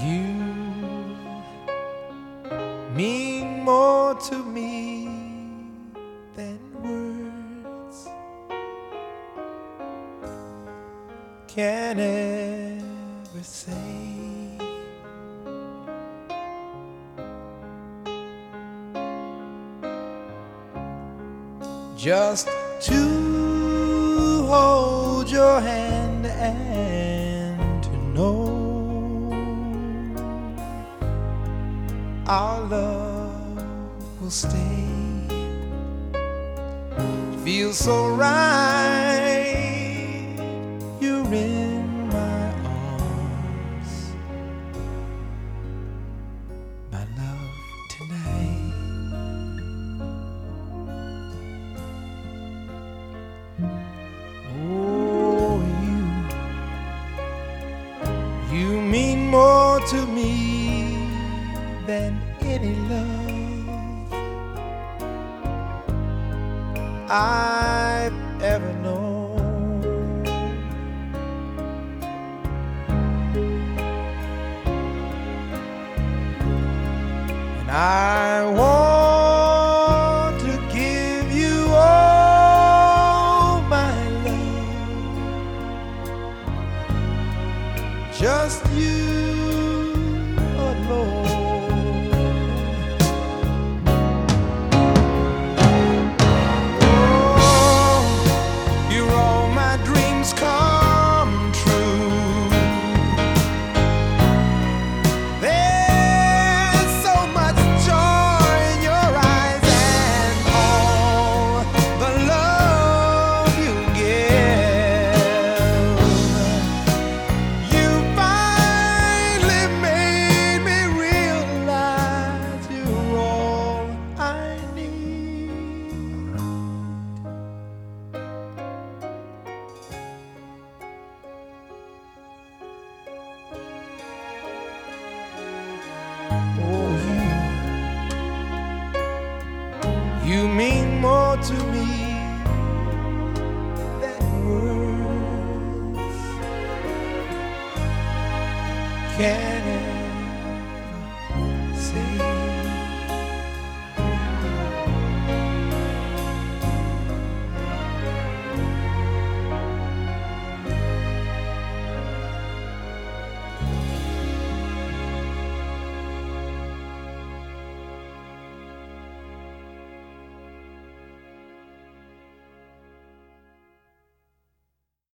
You mean more to me than words can ever say. Just to hold your hand our love will stay. It Feels so right. You're in my arms, my love tonight. Oh, you, you mean more to me than any love I've ever known. And I want to give you all my love, just you Oh, you, you mean more to me than words. Can